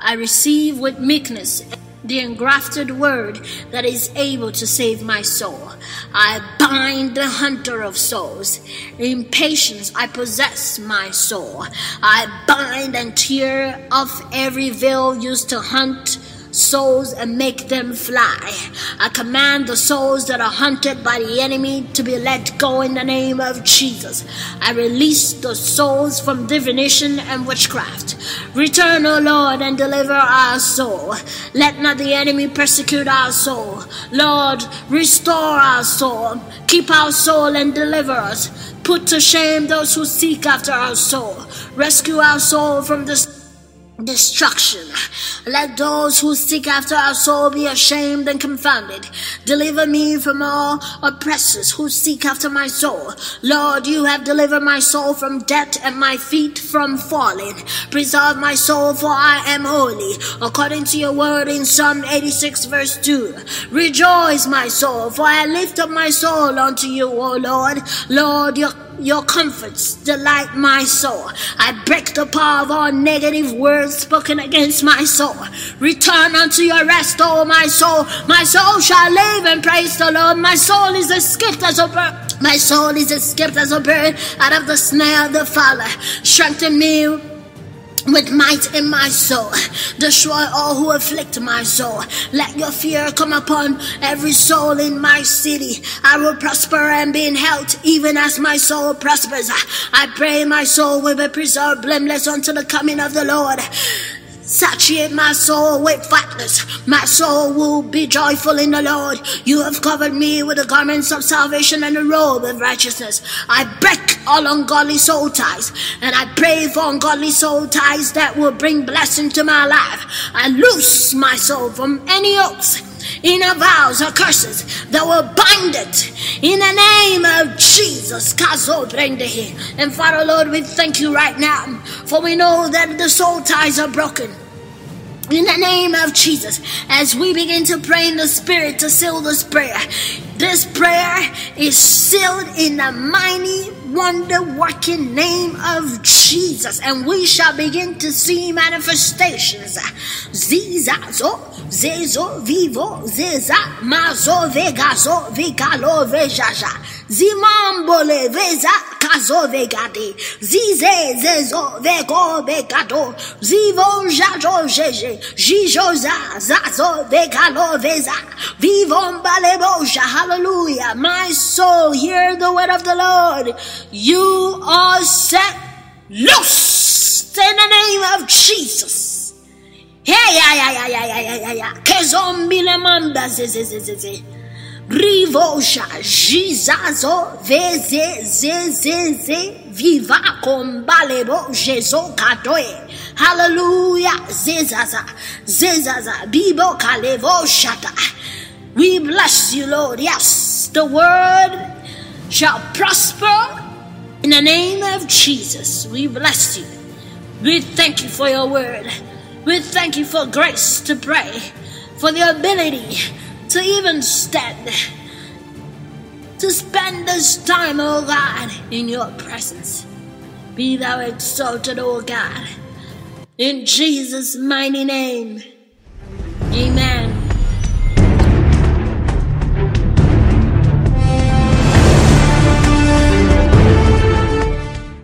I receive with meekness the engrafted word that is able to save my soul. I bind the hunter of souls. In patience I possess my soul. I bind and tear off every veil used to hunt souls and make them fly. I command the souls that are hunted by the enemy to be let go in the name of Jesus. I release the souls from divination and witchcraft. Return, O Lord, and deliver our soul. Let not the enemy persecute our soul. Lord, restore our soul. Keep our soul and deliver us. Put to shame those who seek after our soul. Rescue our soul from this destruction. Let those who seek after our soul be ashamed and confounded. Deliver me from all oppressors who seek after my soul. Lord, you have delivered my soul from death and my feet from falling. Preserve my soul, for I am holy, according to your word in Psalm 86, verse 2. Rejoice, my soul, for I lift up my soul unto you, O Lord. Lord, your your comforts delight my soul. I break the power of all negative words spoken against my soul. Return unto your rest, O my soul. My soul shall live and praise the Lord. My soul is escaped as a bird. My soul is escaped as a bird out of the snare of the fowler. Strengthen me with might in my soul. Destroy all who afflict my soul. Let your fear come upon every soul in my city. I will prosper and be in health, even as my soul prospers. I pray my soul will be preserved blameless until the coming of the Lord. Satiate my soul with fatness. My soul will be joyful in the Lord. You have covered me with the garments of salvation and the robe of righteousness. I break all ungodly soul ties and I pray for ungodly soul ties that will bring blessing to my life. I loose my soul from any oaths in our vows or curses that will bind it in the name of Jesus. And Father Lord, we thank you right now, for we know that the soul ties are broken. In the name of Jesus, as we begin to pray in the Spirit to seal this prayer, this prayer is sealed in the mighty, wonder working name of Jesus, and we shall begin to see manifestations. Zizazo, zezo, vivo, zeza, mazo, vegazo, vigalo, vejaja, zimambole, veza, kazo, vegade, zize, zezo, vego, vegado, zivo, jajo, jeje, jijoza, zazo, vegalo, veza, vivon, baleboja, hallelujah. My soul, hear the word of the Lord. You are set loose in the name of Jesus. Yeah, yeah, yeah, yeah, yeah, yeah, yeah, yeah. Rivoja, jizazo, veze, zezeze, viva kombalebo, jezo kadoe. Hallelujah, zezaza, zezaza, bibo kalevo shata. We bless you, Lord. Yes, the word shall prosper in the name of Jesus. We bless you. We thank you for your word. We thank you for grace to pray, for the ability to even stand, to spend this time, oh God, in your presence. Be thou exalted, oh God. In Jesus' mighty name. Amen.